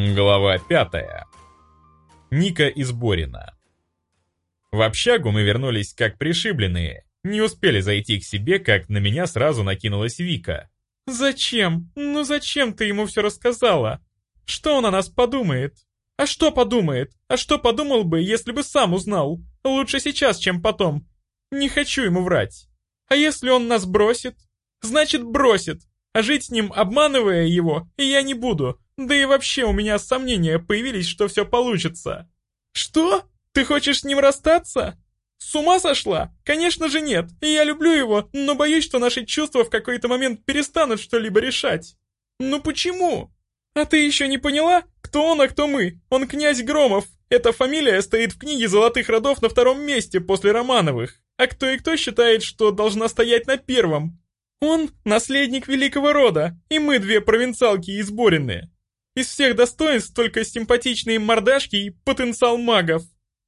Глава пятая. Ника из Борина. В общагу мы вернулись как пришибленные. Не успели зайти к себе, как на меня сразу накинулась Вика. «Зачем? Ну зачем ты ему все рассказала? Что он о нас подумает? А что подумает? А что подумал бы, если бы сам узнал? Лучше сейчас, чем потом. Не хочу ему врать. А если он нас бросит? Значит, бросит. А жить с ним, обманывая его, я не буду. Да и вообще у меня сомнения появились, что все получится. Что? Ты хочешь с ним расстаться? С ума сошла? Конечно же нет. Я люблю его, но боюсь, что наши чувства в какой-то момент перестанут что-либо решать. Ну почему? А ты еще не поняла, кто он, а кто мы? Он князь Громов. Эта фамилия стоит в книге золотых родов на втором месте после Романовых. А кто и кто считает, что должна стоять на первом? Он наследник великого рода, и мы две провинциалки изборенные. Из всех достоинств только симпатичные мордашки и потенциал магов.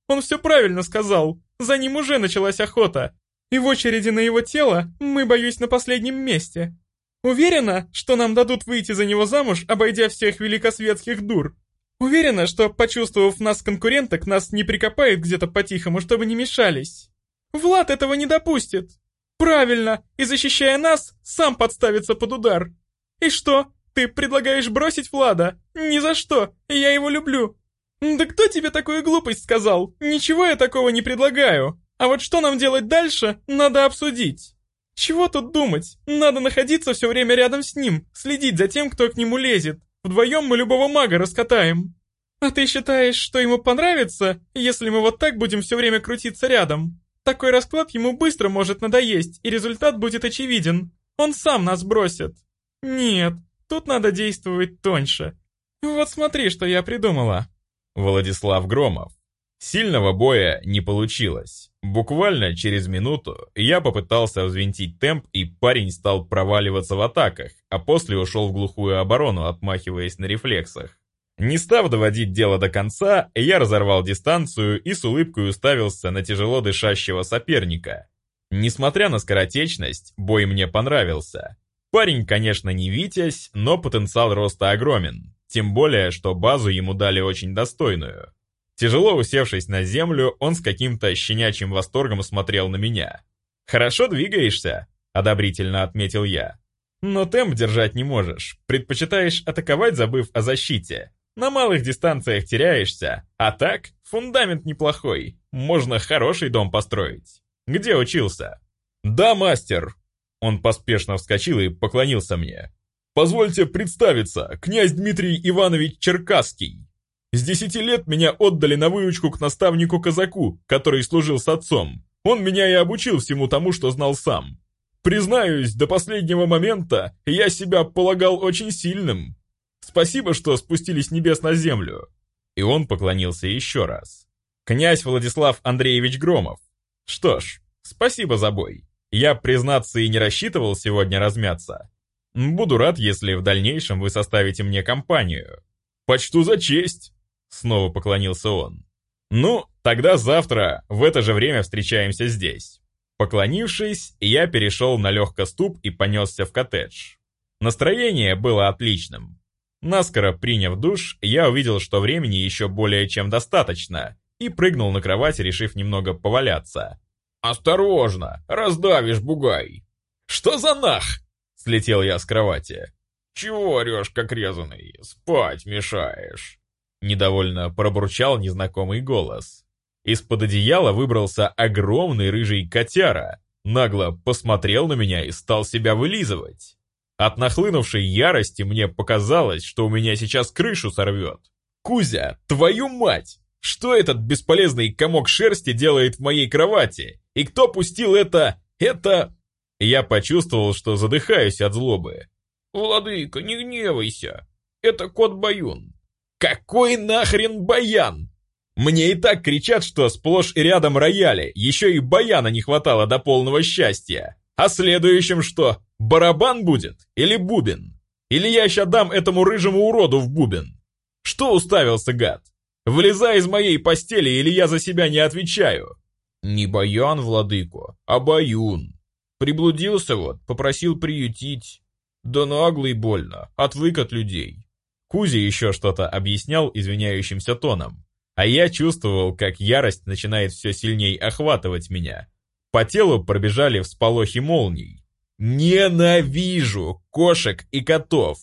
Он все правильно сказал, за ним уже началась охота. И в очереди на его тело мы, боюсь, на последнем месте. Уверена, что нам дадут выйти за него замуж, обойдя всех великосветских дур. Уверена, что, почувствовав нас конкуренток, нас не прикопает где-то по-тихому, чтобы не мешались. Влад этого не допустит. Правильно, и защищая нас, сам подставится под удар. И что, ты предлагаешь бросить Влада? Ни за что, я его люблю. Да кто тебе такую глупость сказал? Ничего я такого не предлагаю. А вот что нам делать дальше, надо обсудить. Чего тут думать? Надо находиться все время рядом с ним, следить за тем, кто к нему лезет. Вдвоем мы любого мага раскатаем. А ты считаешь, что ему понравится, если мы вот так будем все время крутиться рядом? Такой расклад ему быстро может надоесть, и результат будет очевиден. Он сам нас бросит. Нет, Тут надо действовать тоньше. Вот смотри, что я придумала. Владислав Громов. Сильного боя не получилось. Буквально через минуту я попытался взвинтить темп, и парень стал проваливаться в атаках, а после ушел в глухую оборону, отмахиваясь на рефлексах. Не став доводить дело до конца, я разорвал дистанцию и с улыбкой уставился на тяжело дышащего соперника. Несмотря на скоротечность, бой мне понравился. Парень, конечно, не Витязь, но потенциал роста огромен. Тем более, что базу ему дали очень достойную. Тяжело усевшись на землю, он с каким-то щенячьим восторгом смотрел на меня. «Хорошо двигаешься», — одобрительно отметил я. «Но темп держать не можешь. Предпочитаешь атаковать, забыв о защите. На малых дистанциях теряешься. А так, фундамент неплохой. Можно хороший дом построить. Где учился?» «Да, мастер», он поспешно вскочил и поклонился мне. «Позвольте представиться, князь Дмитрий Иванович Черкасский. С десяти лет меня отдали на выучку к наставнику-казаку, который служил с отцом. Он меня и обучил всему тому, что знал сам. Признаюсь, до последнего момента я себя полагал очень сильным. Спасибо, что спустились с небес на землю». И он поклонился еще раз. «Князь Владислав Андреевич Громов. Что ж, спасибо за бой. Я, признаться, и не рассчитывал сегодня размяться. Буду рад, если в дальнейшем вы составите мне компанию. Почту за честь!» Снова поклонился он. «Ну, тогда завтра в это же время встречаемся здесь». Поклонившись, я перешел на легкоступ и понесся в коттедж. Настроение было отличным. Наскоро приняв душ, я увидел, что времени еще более чем достаточно, и прыгнул на кровать, решив немного поваляться. «Осторожно, раздавишь, бугай!» «Что за нах?» — слетел я с кровати. «Чего орешь, как резаный? Спать мешаешь!» Недовольно пробурчал незнакомый голос. Из-под одеяла выбрался огромный рыжий котяра, нагло посмотрел на меня и стал себя вылизывать. От нахлынувшей ярости мне показалось, что у меня сейчас крышу сорвет. «Кузя, твою мать! Что этот бесполезный комок шерсти делает в моей кровати? И кто пустил это... это...» Я почувствовал, что задыхаюсь от злобы. «Владыка, не гневайся. Это кот Баюн». «Какой нахрен Баян?» Мне и так кричат, что сплошь и рядом рояли, еще и Баяна не хватало до полного счастья. А следующим что, барабан будет? Или бубен? Или я ща дам этому рыжему уроду в бубен? Что уставился, гад? Вылезай из моей постели, или я за себя не отвечаю. Не Баян, владыко, а Баюн. Приблудился вот, попросил приютить. Да наглый больно, отвык от людей. Кузи еще что-то объяснял извиняющимся тоном, а я чувствовал, как ярость начинает все сильнее охватывать меня. По телу пробежали всполохи молний. «Ненавижу кошек и котов!»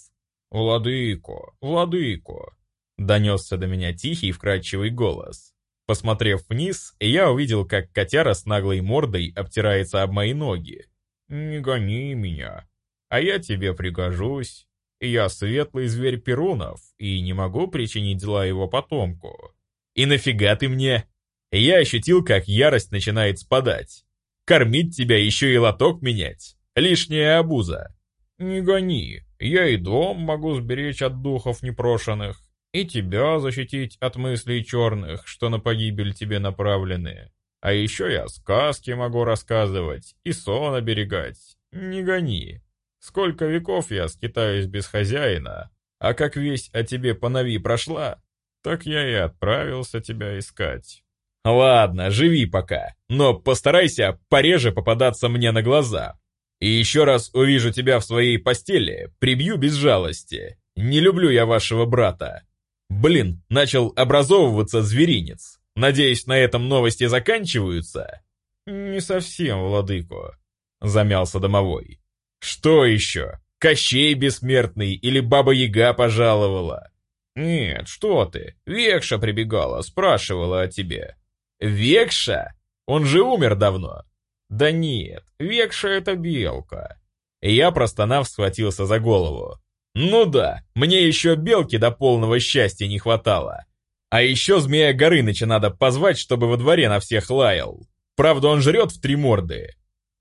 «Владыко, владыко!» Донесся до меня тихий вкрадчивый голос. Посмотрев вниз, я увидел, как котяра с наглой мордой обтирается об мои ноги. «Не гони меня, а я тебе пригожусь. Я светлый зверь Перунов и не могу причинить зла его потомку. И нафига ты мне?» Я ощутил, как ярость начинает спадать. Кормить тебя еще и лоток менять. Лишняя обуза. Не гони, я и дом могу сберечь от духов непрошенных, и тебя защитить от мыслей черных, что на погибель тебе направлены. А еще я сказки могу рассказывать и сон оберегать. Не гони. Сколько веков я скитаюсь без хозяина, а как весть о тебе по прошла, так я и отправился тебя искать. Ладно, живи пока, но постарайся пореже попадаться мне на глаза. И еще раз увижу тебя в своей постели, прибью без жалости. Не люблю я вашего брата. Блин, начал образовываться зверинец. Надеюсь, на этом новости заканчиваются? Не совсем, владыко, замялся домовой. Что еще? Кощей бессмертный или Баба-Яга пожаловала? Нет, что ты, Векша прибегала, спрашивала о тебе. Векша? Он же умер давно. Да нет, Векша это белка. Я простонав схватился за голову. Ну да, мне еще белки до полного счастья не хватало. А еще змея Горыныча надо позвать, чтобы во дворе на всех лаял. Правда, он жрет в три морды.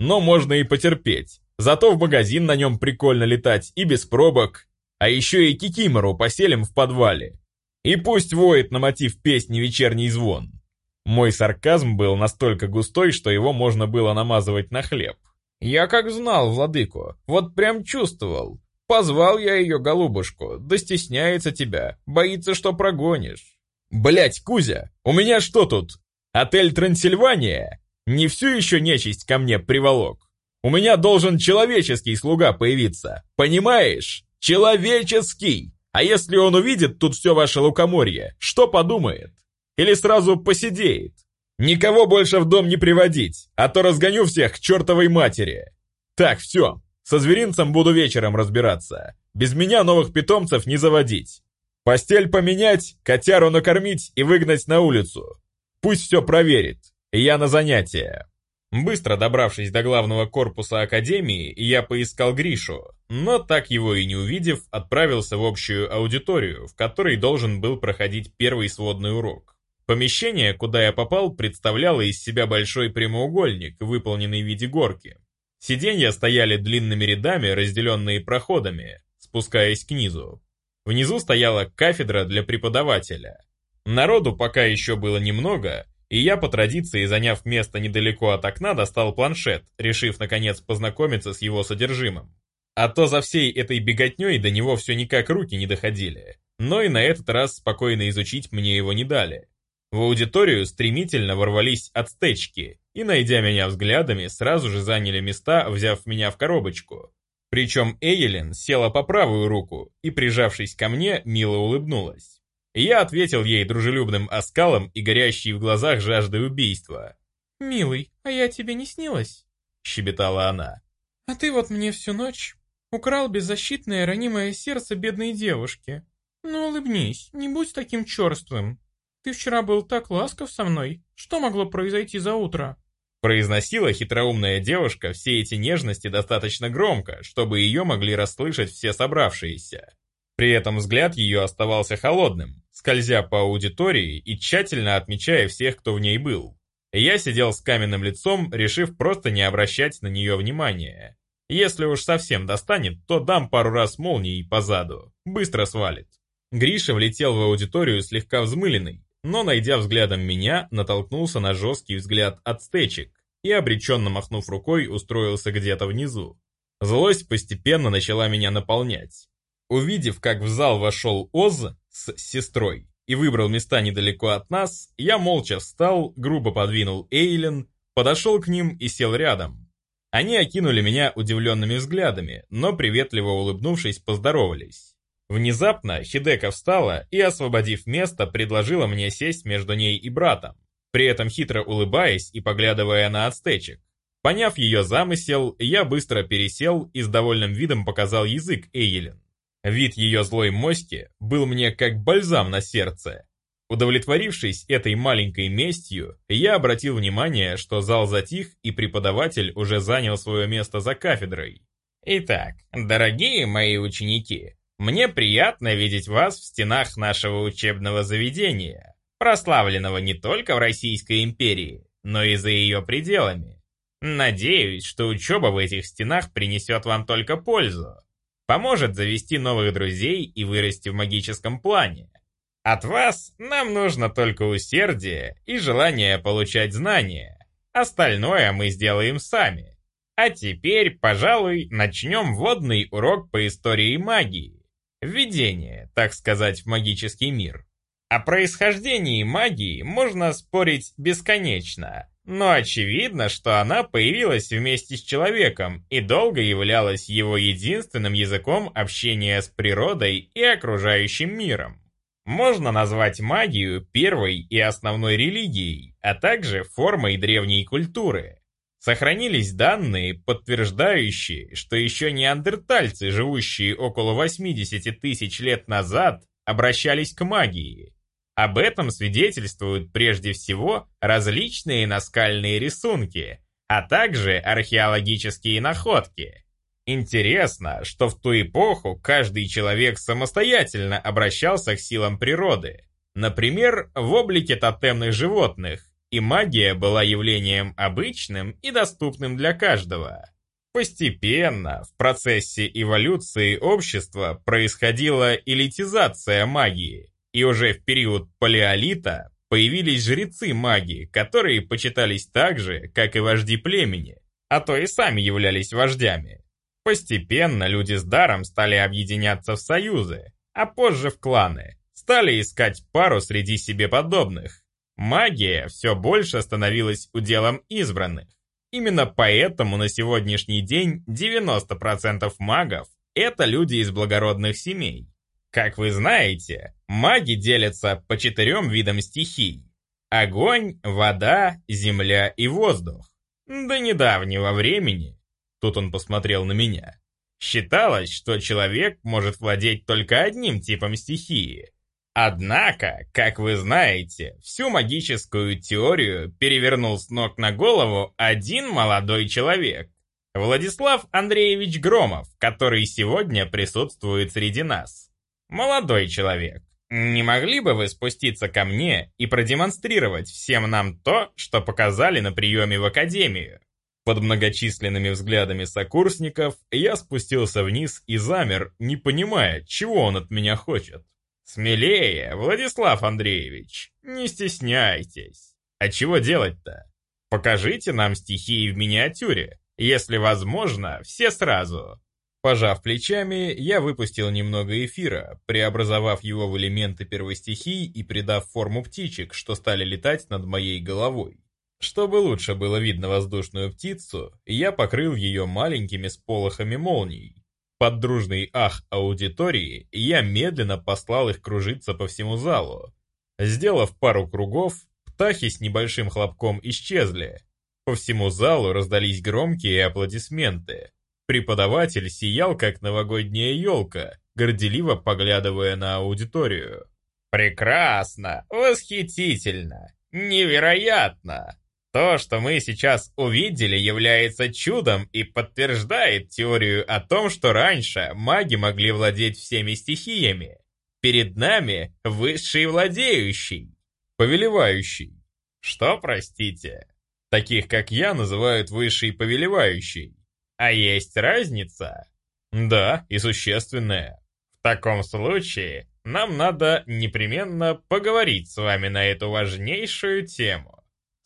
Но можно и потерпеть. Зато в магазин на нем прикольно летать и без пробок. А еще и кикимору поселим в подвале. И пусть воет на мотив песни «Вечерний звон». Мой сарказм был настолько густой, что его можно было намазывать на хлеб. Я как знал владыку, вот прям чувствовал. Позвал я ее, голубушку, да стесняется тебя, боится, что прогонишь. Блять, Кузя, у меня что тут? Отель Трансильвания? Не всю еще нечисть ко мне приволок. У меня должен человеческий слуга появиться, понимаешь? Человеческий! А если он увидит тут все ваше лукоморье, что подумает? Или сразу посидеет? Никого больше в дом не приводить, а то разгоню всех к чертовой матери. Так, все, со зверинцем буду вечером разбираться. Без меня новых питомцев не заводить. Постель поменять, котяру накормить и выгнать на улицу. Пусть все проверит. Я на занятия. Быстро добравшись до главного корпуса академии, я поискал Гришу, но так его и не увидев, отправился в общую аудиторию, в которой должен был проходить первый сводный урок. Помещение, куда я попал, представляло из себя большой прямоугольник, выполненный в виде горки. Сиденья стояли длинными рядами, разделенные проходами, спускаясь к низу. Внизу стояла кафедра для преподавателя. Народу пока еще было немного, и я по традиции, заняв место недалеко от окна, достал планшет, решив наконец познакомиться с его содержимым. А то за всей этой беготней до него все никак руки не доходили. Но и на этот раз спокойно изучить мне его не дали. В аудиторию стремительно ворвались отстечки и, найдя меня взглядами, сразу же заняли места, взяв меня в коробочку. Причем Эйлин села по правую руку и, прижавшись ко мне, мило улыбнулась. Я ответил ей дружелюбным оскалом и горящей в глазах жаждой убийства. «Милый, а я тебе не снилась?» — щебетала она. «А ты вот мне всю ночь украл беззащитное ранимое сердце бедной девушки. Ну улыбнись, не будь таким черствым. Ты вчера был так ласков со мной. Что могло произойти за утро?» Произносила хитроумная девушка все эти нежности достаточно громко, чтобы ее могли расслышать все собравшиеся. При этом взгляд ее оставался холодным, скользя по аудитории и тщательно отмечая всех, кто в ней был. Я сидел с каменным лицом, решив просто не обращать на нее внимания. Если уж совсем достанет, то дам пару раз молнией по заду. Быстро свалит. Гриша влетел в аудиторию слегка взмыленный, но, найдя взглядом меня, натолкнулся на жесткий взгляд отстечек и, обреченно махнув рукой, устроился где-то внизу. Злость постепенно начала меня наполнять. Увидев, как в зал вошел Оз с сестрой и выбрал места недалеко от нас, я молча встал, грубо подвинул Эйлен, подошел к ним и сел рядом. Они окинули меня удивленными взглядами, но приветливо улыбнувшись, поздоровались. Внезапно Хидека встала и, освободив место, предложила мне сесть между ней и братом, при этом хитро улыбаясь и поглядывая на ацтечек. Поняв ее замысел, я быстро пересел и с довольным видом показал язык Эйлин. Вид ее злой моськи был мне как бальзам на сердце. Удовлетворившись этой маленькой местью, я обратил внимание, что зал затих и преподаватель уже занял свое место за кафедрой. Итак, дорогие мои ученики, мне приятно видеть вас в стенах нашего учебного заведения, прославленного не только в Российской империи, но и за ее пределами. Надеюсь, что учеба в этих стенах принесет вам только пользу, поможет завести новых друзей и вырасти в магическом плане. От вас нам нужно только усердие и желание получать знания. Остальное мы сделаем сами. А теперь, пожалуй, начнем вводный урок по истории магии. Введение, так сказать, в магический мир. О происхождении магии можно спорить бесконечно, но очевидно, что она появилась вместе с человеком и долго являлась его единственным языком общения с природой и окружающим миром. Можно назвать магию первой и основной религией, а также формой древней культуры. Сохранились данные, подтверждающие, что еще неандертальцы, живущие около 80 тысяч лет назад, обращались к магии. Об этом свидетельствуют прежде всего различные наскальные рисунки, а также археологические находки. Интересно, что в ту эпоху каждый человек самостоятельно обращался к силам природы, например, в облике тотемных животных, и магия была явлением обычным и доступным для каждого. Постепенно в процессе эволюции общества происходила элитизация магии, и уже в период палеолита появились жрецы магии, которые почитались так же, как и вожди племени, а то и сами являлись вождями. Постепенно люди с даром стали объединяться в союзы, а позже в кланы, стали искать пару среди себе подобных, Магия все больше становилась уделом избранных. Именно поэтому на сегодняшний день 90% магов – это люди из благородных семей. Как вы знаете, маги делятся по четырем видам стихий. Огонь, вода, земля и воздух. До недавнего времени, тут он посмотрел на меня, считалось, что человек может владеть только одним типом стихии – Однако, как вы знаете, всю магическую теорию перевернул с ног на голову один молодой человек. Владислав Андреевич Громов, который сегодня присутствует среди нас. Молодой человек, не могли бы вы спуститься ко мне и продемонстрировать всем нам то, что показали на приеме в академию? Под многочисленными взглядами сокурсников я спустился вниз и замер, не понимая, чего он от меня хочет. «Смелее, Владислав Андреевич, не стесняйтесь. А чего делать-то? Покажите нам стихии в миниатюре, если возможно, все сразу». Пожав плечами, я выпустил немного эфира, преобразовав его в элементы первой стихии и придав форму птичек, что стали летать над моей головой. Чтобы лучше было видно воздушную птицу, я покрыл ее маленькими сполохами молний, под дружный ах аудитории я медленно послал их кружиться по всему залу. Сделав пару кругов, птахи с небольшим хлопком исчезли. По всему залу раздались громкие аплодисменты. Преподаватель сиял, как новогодняя елка, горделиво поглядывая на аудиторию. «Прекрасно! Восхитительно! Невероятно! То, что мы сейчас увидели, является чудом и подтверждает теорию о том, что раньше маги могли владеть всеми стихиями. Перед нами высший владеющий. Повелевающий. Что, простите? Таких, как я, называют высший повелевающий. А есть разница? Да, и существенная. В таком случае нам надо непременно поговорить с вами на эту важнейшую тему.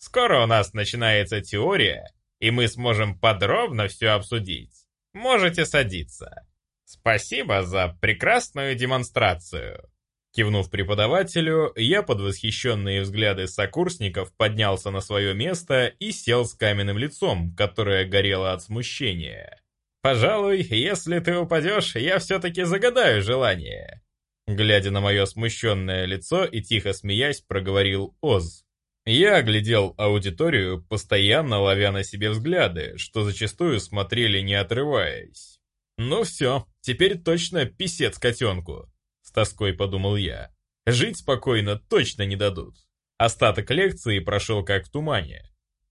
Скоро у нас начинается теория, и мы сможем подробно все обсудить. Можете садиться. Спасибо за прекрасную демонстрацию. Кивнув преподавателю, я под восхищенные взгляды сокурсников поднялся на свое место и сел с каменным лицом, которое горело от смущения. Пожалуй, если ты упадешь, я все-таки загадаю желание. Глядя на мое смущенное лицо и тихо смеясь, проговорил Оз. Я оглядел аудиторию, постоянно ловя на себе взгляды, что зачастую смотрели не отрываясь. «Ну все, теперь точно писец котенку», — с тоской подумал я. «Жить спокойно точно не дадут». Остаток лекции прошел как в тумане.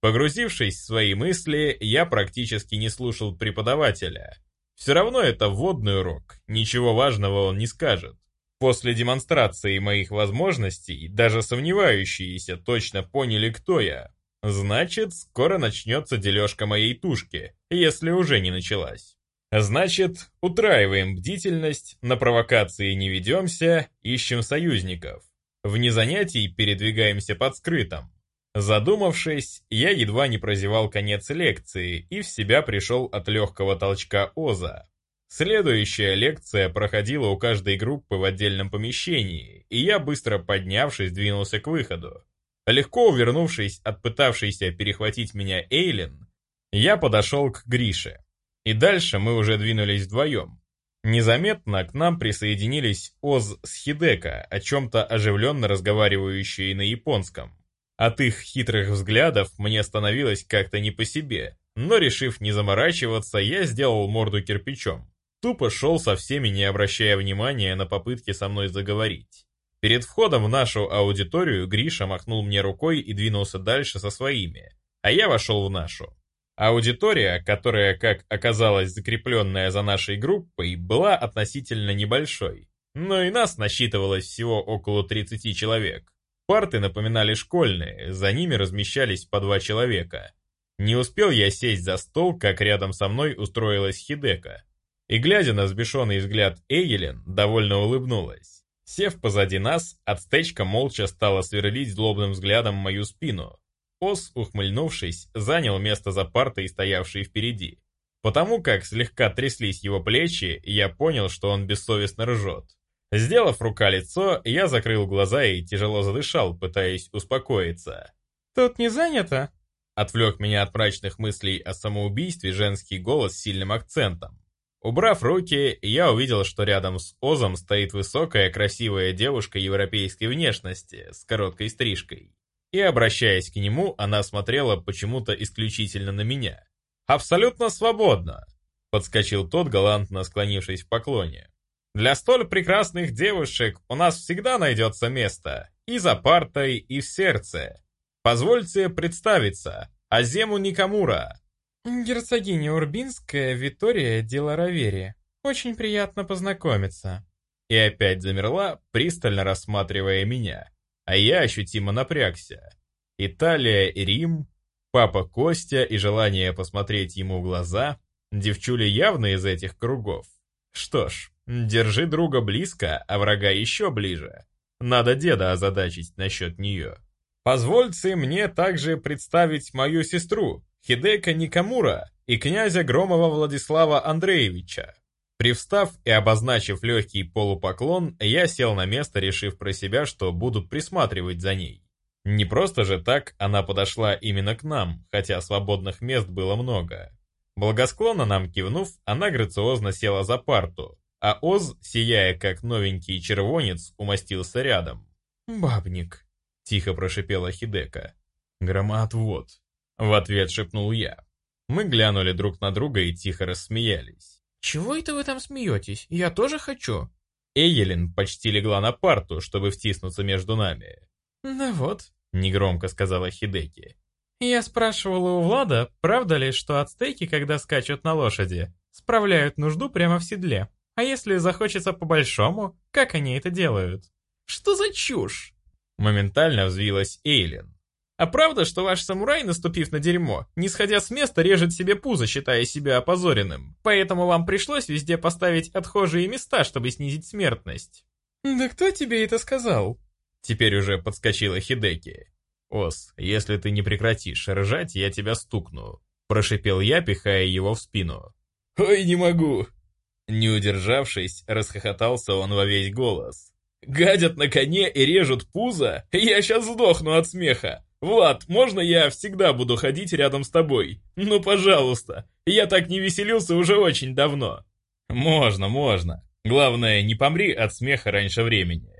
Погрузившись в свои мысли, я практически не слушал преподавателя. Все равно это вводный урок, ничего важного он не скажет. После демонстрации моих возможностей, даже сомневающиеся точно поняли, кто я. Значит, скоро начнется дележка моей тушки, если уже не началась. Значит, утраиваем бдительность, на провокации не ведемся, ищем союзников. Вне занятий передвигаемся под скрытым. Задумавшись, я едва не прозевал конец лекции и в себя пришел от легкого толчка Оза. Следующая лекция проходила у каждой группы в отдельном помещении, и я, быстро поднявшись, двинулся к выходу. Легко увернувшись от пытавшейся перехватить меня Эйлин, я подошел к Грише. И дальше мы уже двинулись вдвоем. Незаметно к нам присоединились Оз с Хидека, о чем-то оживленно разговаривающие на японском. От их хитрых взглядов мне становилось как-то не по себе, но решив не заморачиваться, я сделал морду кирпичом. Тупо шел со всеми, не обращая внимания на попытки со мной заговорить. Перед входом в нашу аудиторию Гриша махнул мне рукой и двинулся дальше со своими, а я вошел в нашу. Аудитория, которая, как оказалось, закрепленная за нашей группой, была относительно небольшой, но и нас насчитывалось всего около 30 человек. Парты напоминали школьные, за ними размещались по два человека. Не успел я сесть за стол, как рядом со мной устроилась Хидека. И глядя на взбешенный взгляд Эйелин, довольно улыбнулась. Сев позади нас, отстечка молча стала сверлить злобным взглядом мою спину. Ос, ухмыльнувшись, занял место за партой, стоявшей впереди. Потому как слегка тряслись его плечи, я понял, что он бессовестно ржет. Сделав рука лицо, я закрыл глаза и тяжело задышал, пытаясь успокоиться. «Тут не занято?» Отвлек меня от мрачных мыслей о самоубийстве женский голос с сильным акцентом. Убрав руки, я увидел, что рядом с Озом стоит высокая, красивая девушка европейской внешности с короткой стрижкой. И, обращаясь к нему, она смотрела почему-то исключительно на меня. «Абсолютно свободно!» — подскочил тот, галантно склонившись в поклоне. «Для столь прекрасных девушек у нас всегда найдется место, и за партой, и в сердце. Позвольте представиться, Азему Никамура, «Герцогиня Урбинская Витория Деларавери. Очень приятно познакомиться». И опять замерла, пристально рассматривая меня. А я ощутимо напрягся. Италия и Рим, папа Костя и желание посмотреть ему в глаза, девчули явно из этих кругов. Что ж, держи друга близко, а врага еще ближе. Надо деда озадачить насчет нее. Позвольте мне также представить мою сестру, Хидека Никамура и князя Громова Владислава Андреевича. Привстав и обозначив легкий полупоклон, я сел на место, решив про себя, что буду присматривать за ней. Не просто же так она подошла именно к нам, хотя свободных мест было много. Благосклонно нам кивнув, она грациозно села за парту, а Оз, сияя как новенький червонец, умостился рядом. «Бабник», — тихо прошипела Хидека. «Громоотвод», в ответ шепнул я. Мы глянули друг на друга и тихо рассмеялись. «Чего это вы там смеетесь? Я тоже хочу!» Эйелин почти легла на парту, чтобы втиснуться между нами. «Ну вот», — негромко сказала Хидеки. «Я спрашивала у Влада, правда ли, что ацтеки, когда скачут на лошади, справляют нужду прямо в седле? А если захочется по-большому, как они это делают?» «Что за чушь?» Моментально взвилась Эйлин. А правда, что ваш самурай, наступив на дерьмо, не сходя с места, режет себе пузо, считая себя опозоренным? Поэтому вам пришлось везде поставить отхожие места, чтобы снизить смертность. Да кто тебе это сказал? Теперь уже подскочила Хидеки. «Ос, если ты не прекратишь ржать, я тебя стукну», – прошипел я, пихая его в спину. «Ой, не могу!» Не удержавшись, расхохотался он во весь голос. «Гадят на коне и режут пузо? Я сейчас сдохну от смеха! Влад, можно я всегда буду ходить рядом с тобой? Ну, пожалуйста. Я так не веселился уже очень давно. Можно, можно. Главное, не помри от смеха раньше времени.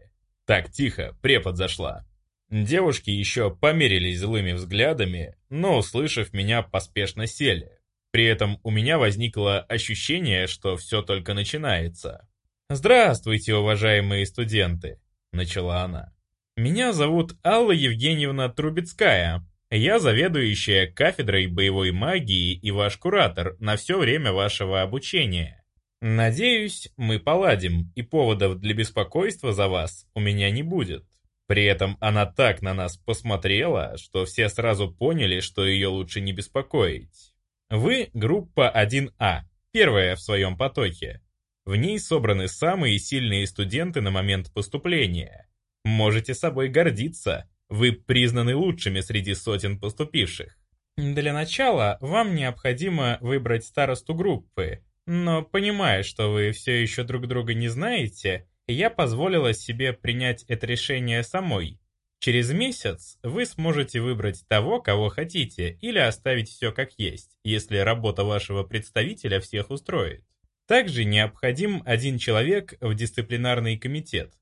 Так, тихо, препод зашла. Девушки еще померились злыми взглядами, но, услышав меня, поспешно сели. При этом у меня возникло ощущение, что все только начинается. «Здравствуйте, уважаемые студенты», — начала она. «Меня зовут Алла Евгеньевна Трубецкая. Я заведующая кафедрой боевой магии и ваш куратор на все время вашего обучения. Надеюсь, мы поладим, и поводов для беспокойства за вас у меня не будет. При этом она так на нас посмотрела, что все сразу поняли, что ее лучше не беспокоить. Вы группа 1А, первая в своем потоке. В ней собраны самые сильные студенты на момент поступления. Можете собой гордиться, вы признаны лучшими среди сотен поступивших. Для начала вам необходимо выбрать старосту группы, но понимая, что вы все еще друг друга не знаете, я позволила себе принять это решение самой. Через месяц вы сможете выбрать того, кого хотите, или оставить все как есть, если работа вашего представителя всех устроит. Также необходим один человек в дисциплинарный комитет.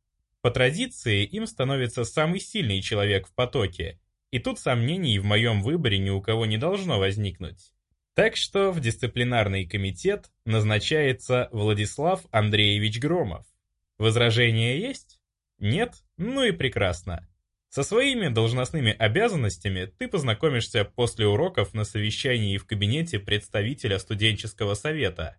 По традиции им становится самый сильный человек в потоке, и тут сомнений в моем выборе ни у кого не должно возникнуть. Так что в дисциплинарный комитет назначается Владислав Андреевич Громов. Возражения есть? Нет? Ну и прекрасно. Со своими должностными обязанностями ты познакомишься после уроков на совещании в кабинете представителя студенческого совета.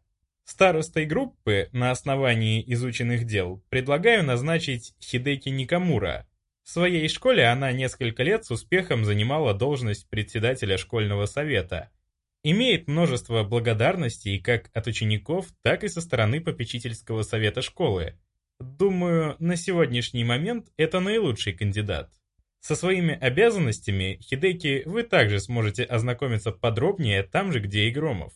Старостой группы на основании изученных дел предлагаю назначить Хидеки Никамура. В своей школе она несколько лет с успехом занимала должность председателя школьного совета – имеет множество благодарностей как от учеников, так и со стороны попечительского совета школы. Думаю, на сегодняшний момент это наилучший кандидат. Со своими обязанностями, Хидеки, вы также сможете ознакомиться подробнее там же, где и Громов.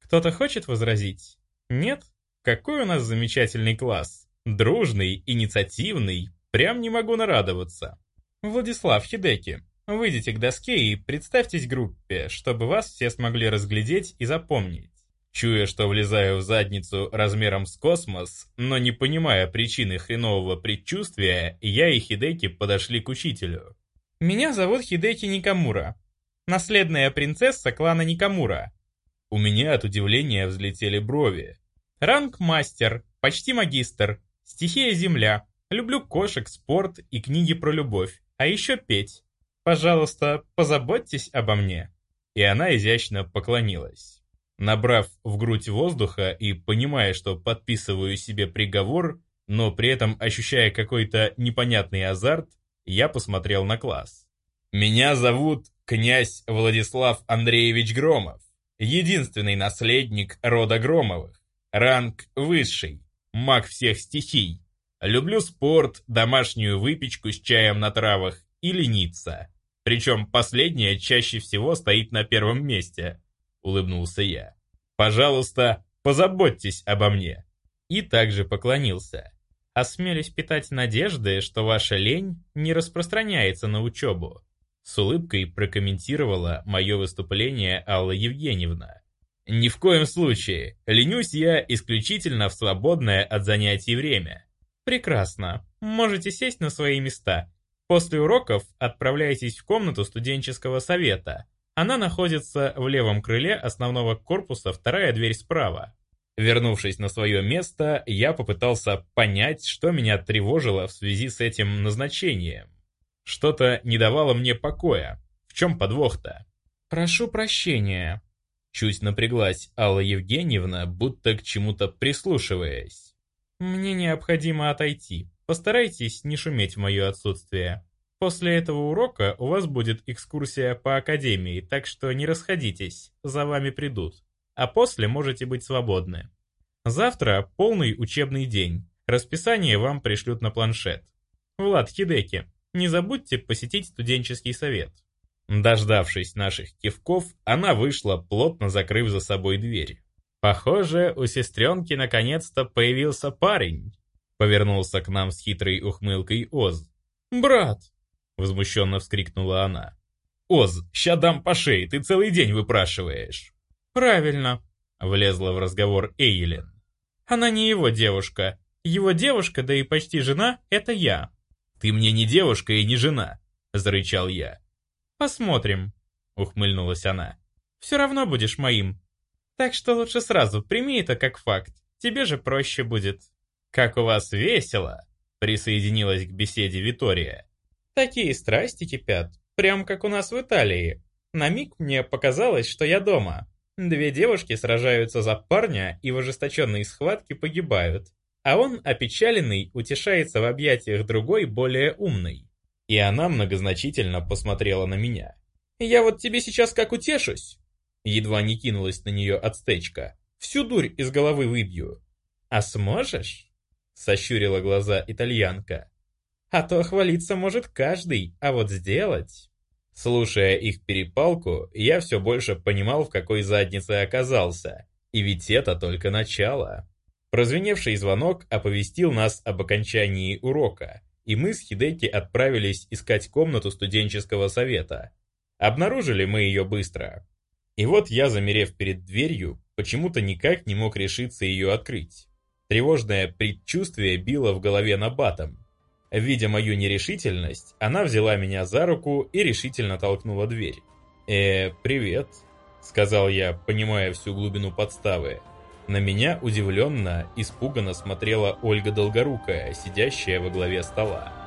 Кто-то хочет возразить? Нет? Какой у нас замечательный класс. Дружный, инициативный, прям не могу нарадоваться. Владислав Хидеки, Выйдите к доске и представьтесь группе, чтобы вас все смогли разглядеть и запомнить. Чуя, что влезаю в задницу размером с космос, но не понимая причины хренового предчувствия, я и Хидеки подошли к учителю. «Меня зовут Хидеки Никамура, наследная принцесса клана Никамура». У меня от удивления взлетели брови. «Ранг мастер, почти магистр, стихия земля, люблю кошек, спорт и книги про любовь, а еще петь. Пожалуйста, позаботьтесь обо мне». И она изящно поклонилась. Набрав в грудь воздуха и понимая, что подписываю себе приговор, но при этом ощущая какой-то непонятный азарт, я посмотрел на класс. «Меня зовут князь Владислав Андреевич Громов, единственный наследник рода Громовых, ранг высший, маг всех стихий. Люблю спорт, домашнюю выпечку с чаем на травах и лениться. Причем последнее чаще всего стоит на первом месте, улыбнулся я. Пожалуйста, позаботьтесь обо мне. И также поклонился. Осмелюсь питать надежды, что ваша лень не распространяется на учебу. С улыбкой прокомментировала мое выступление Алла Евгеньевна. Ни в коем случае. Ленюсь я исключительно в свободное от занятий время. Прекрасно. Можете сесть на свои места После уроков отправляйтесь в комнату студенческого совета. Она находится в левом крыле основного корпуса, вторая дверь справа. Вернувшись на свое место, я попытался понять, что меня тревожило в связи с этим назначением. Что-то не давало мне покоя. В чем подвох-то? «Прошу прощения», Чуть напряглась Алла Евгеньевна, будто к чему-то прислушиваясь. «Мне необходимо отойти. Постарайтесь не шуметь в мое отсутствие. После этого урока у вас будет экскурсия по академии, так что не расходитесь, за вами придут. А после можете быть свободны. Завтра полный учебный день. Расписание вам пришлют на планшет. Влад Хидеки, не забудьте посетить студенческий совет. Дождавшись наших кивков, она вышла, плотно закрыв за собой дверь. Похоже, у сестренки наконец-то появился парень. Повернулся к нам с хитрой ухмылкой Оз. «Брат!» — возмущенно вскрикнула она. «Оз, ща дам по шее, ты целый день выпрашиваешь!» «Правильно, Влезла в разговор Эйлин. Она не его девушка. Его девушка, да и почти жена, это я. Ты мне не девушка и не жена, зарычал я. Посмотрим, ухмыльнулась она. Все равно будешь моим. Так что лучше сразу прими это как факт. Тебе же проще будет. Как у вас весело, присоединилась к беседе Витория. Такие страсти кипят, прям как у нас в Италии. На миг мне показалось, что я дома. Две девушки сражаются за парня и в ожесточенной схватке погибают. А он, опечаленный, утешается в объятиях другой, более умной. И она многозначительно посмотрела на меня. «Я вот тебе сейчас как утешусь!» Едва не кинулась на нее отстечка. «Всю дурь из головы выбью!» «А сможешь?» Сощурила глаза итальянка. «А то хвалиться может каждый, а вот сделать...» Слушая их перепалку, я все больше понимал, в какой заднице оказался. И ведь это только начало. Прозвеневший звонок оповестил нас об окончании урока, и мы с Хидеки отправились искать комнату студенческого совета. Обнаружили мы ее быстро. И вот я, замерев перед дверью, почему-то никак не мог решиться ее открыть. Тревожное предчувствие било в голове на батом. Видя мою нерешительность, она взяла меня за руку и решительно толкнула дверь. «Э, привет», — сказал я, понимая всю глубину подставы. На меня удивленно, испуганно смотрела Ольга Долгорукая, сидящая во главе стола.